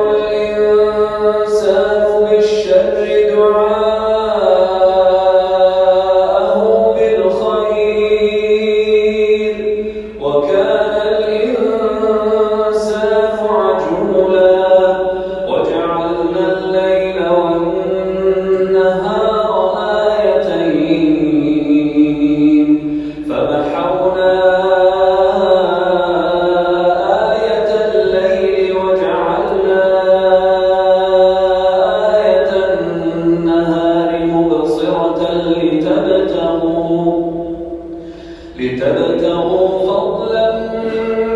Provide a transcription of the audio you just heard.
you. لتبتغوا فضلا